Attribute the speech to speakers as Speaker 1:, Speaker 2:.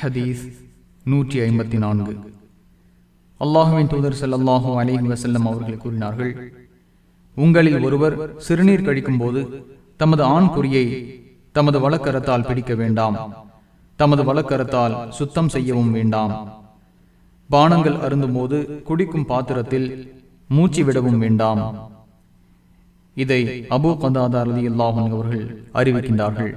Speaker 1: ஹதீஸ் நூற்றி ஐம்பத்தி நான்கு. அல்லாஹுவின் தூதர் ஸல்லல்லாஹு அலைஹி வசல்லம் அவர்கள் கூறினார்கள் உங்களில் ஒருவர் சிறுநீர் கழிக்கும் போது தமது ஆண் குறியை தமது வழக்கரத்தால் பிடிக்க வேண்டாம். தமது வழக்கரத்தால் சுத்தம் செய்யவும் வேண்டாம். பானங்கள் அருந்தும் போது குடிக்கும் பாத்திரத்தில் மூச்சு விடவும் வேண்டாம். இதை அபு கந்தாதா ரதி அவர்கள் அறிவிக்கின்றார்கள்.